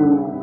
you.